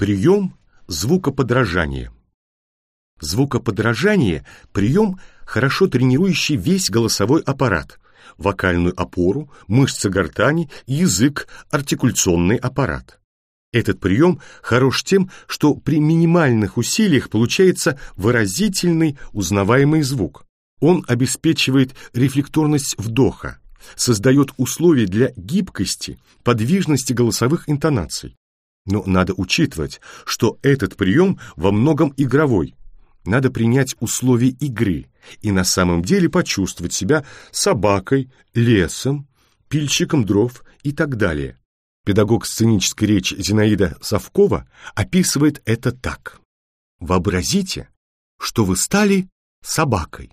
Прием звукоподражания. Звукоподражание – прием, хорошо тренирующий весь голосовой аппарат, вокальную опору, мышцы гортани, язык, артикуляционный аппарат. Этот прием хорош тем, что при минимальных усилиях получается выразительный, узнаваемый звук. Он обеспечивает рефлекторность вдоха, создает условия для гибкости, подвижности голосовых интонаций. Но надо учитывать, что этот прием во многом игровой. Надо принять условия игры и на самом деле почувствовать себя собакой, лесом, пильщиком дров и так далее. Педагог сценической речи Зинаида Совкова описывает это так. Вообразите, что вы стали собакой.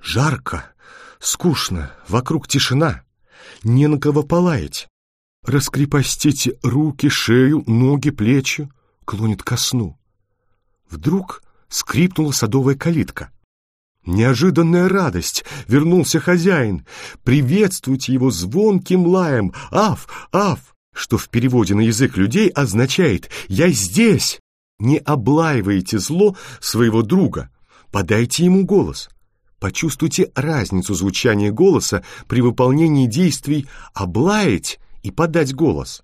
Жарко, скучно, вокруг тишина, не на кого полаять. Раскрепостите руки, шею, ноги, плечи, клонит ко сну. Вдруг скрипнула садовая калитка. Неожиданная радость! Вернулся хозяин. Приветствуйте его звонким лаем. Аф, аф! Что в переводе на язык людей означает «Я здесь!» Не облаивайте зло своего друга. Подайте ему голос. Почувствуйте разницу звучания голоса при выполнении действий «облаять» и подать голос.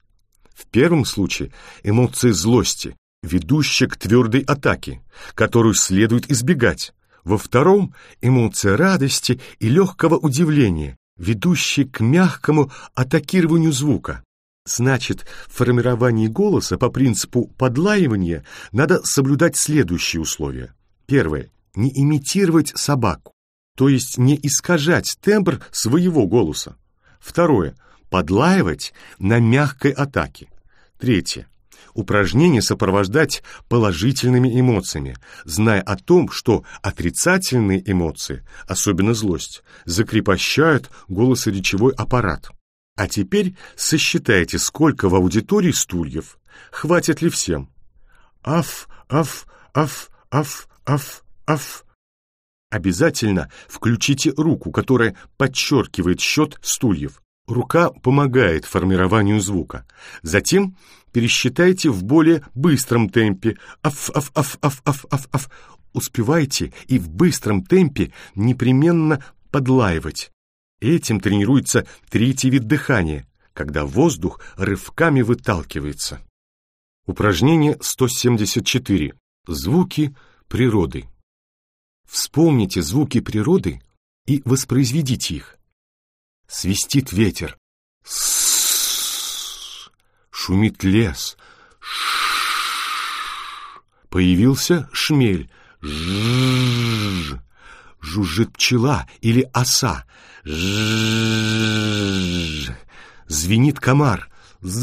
В первом случае эмоции злости, ведущие к твердой атаке, которую следует избегать. Во втором – эмоция радости и легкого удивления, ведущие к мягкому атакированию звука. Значит, в формировании голоса по принципу подлаивания надо соблюдать следующие условия. Первое – не имитировать собаку, то есть не искажать тембр своего голоса. Второе – подлаивать на мягкой атаке. Третье. Упражнение сопровождать положительными эмоциями, зная о том, что отрицательные эмоции, особенно злость, закрепощают голосоречевой аппарат. А теперь сосчитайте, сколько в аудитории стульев. Хватит ли всем? Аф, аф, аф, аф, аф, аф. Обязательно включите руку, которая подчеркивает счет стульев. Рука помогает формированию звука. Затем пересчитайте в более быстром темпе. Аф-аф-аф-аф-аф-аф-аф. Успевайте и в быстром темпе непременно подлаивать. Этим тренируется третий вид дыхания, когда воздух рывками выталкивается. Упражнение 174. Звуки природы. Вспомните звуки природы и воспроизведите их. Свистит ветер. Шумит лес. Появился шмель. Жужжит пчела или оса. Звенит комар. З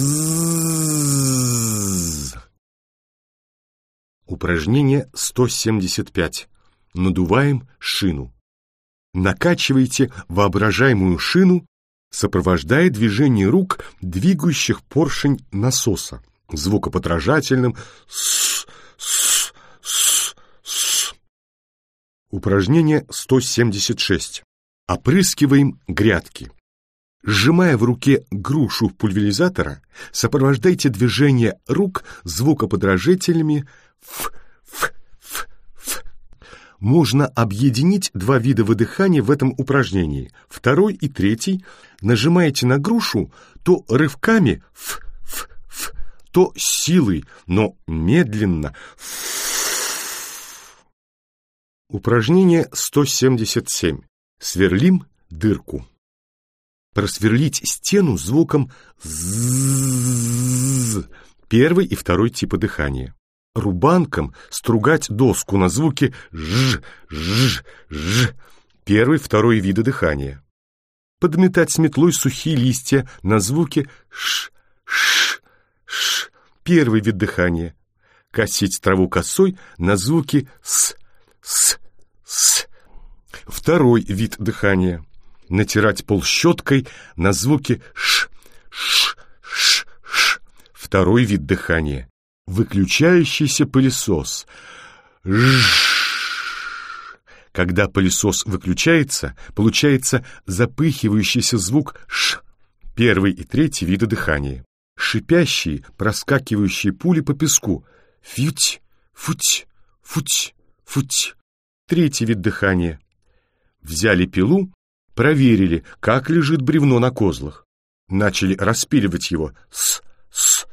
Упражнение 175. Надуваем шину. Накачивайте воображаемую шину, сопровождая движение рук, двигающих поршень насоса, звукоподражательным «с», «с», «с», «с». Упражнение 176. Опрыскиваем грядки. Сжимая в руке грушу пульверизатора, сопровождайте движение рук звукоподражателями «ф», можно объединить два вида выдыхания в этом упражнении. Второй и третий нажимаете на грушу то рывками ф, ф, ф, то силой, но медленно. Ф. Упражнение 177. Сверлим дырку. Просверлить стену звуком «з». Первый и второй типа дыхания рубанком стругать доску на звуки «ж», «ж», «ж», первый, второй виды дыхания. Подметать с метлой сухие листья на звуки «ш», «ш», «ш», первый вид дыхания. Косить траву косой на звуки «с», «с», «с», второй вид дыхания. Натирать пол щеткой на звуки «ш», «ш», «ш», «ш», второй вид дыхания выключающийся пылесос. Когда пылесос выключается, получается запыхивающийся звук «ш». Первый и третий виды дыхания. Шипящие, проскакивающие пули по песку. Фють, футь, футь, футь. Третий вид дыхания. Взяли пилу, проверили, как лежит бревно на козлах. Начали распиливать его. С, с.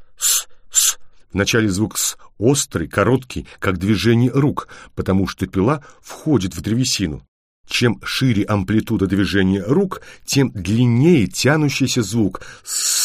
Вначале звук «с» острый, короткий, как движение рук, потому что пила входит в древесину. Чем шире амплитуда движения рук, тем длиннее тянущийся звук «с».